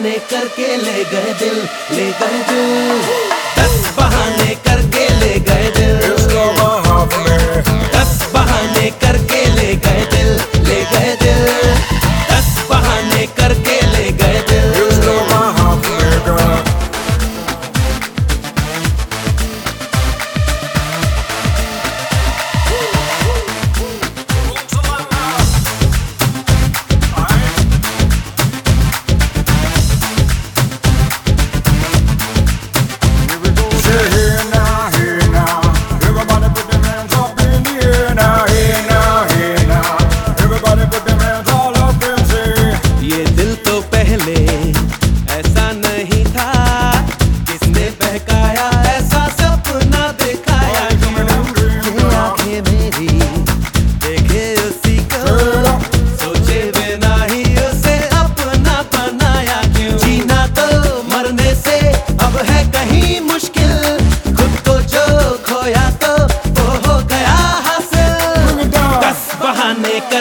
बहाने करके ले गए दिल ले गए दिल। दस बहाने करके ले गए दिल।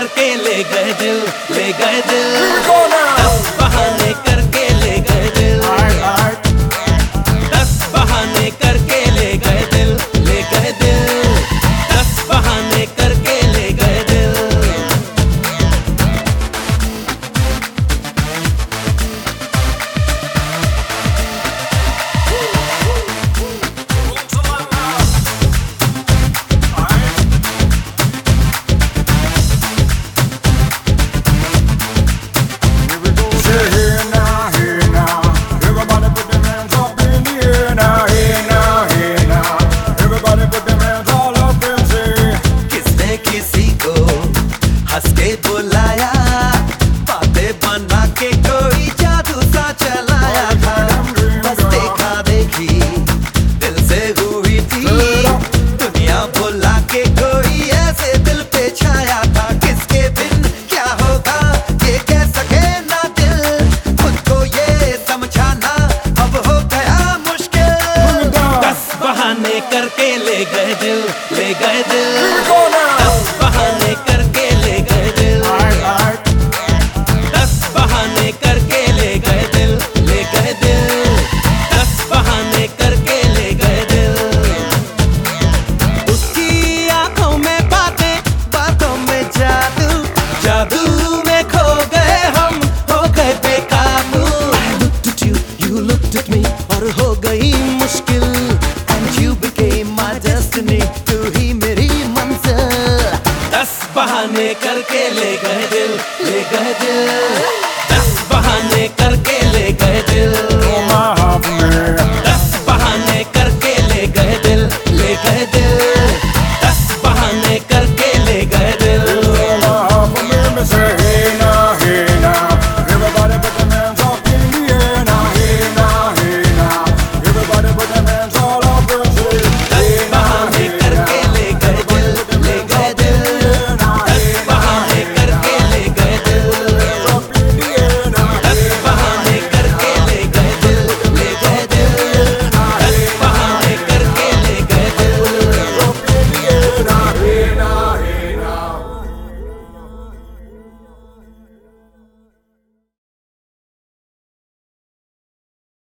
करके ले गए दिल ले गए दिल। करके ले गए दिल ले गए दिल। बहाने कर बहाने करके ले गए दिल ले गए दिल। दस बहाने करके ले गए दिल। तो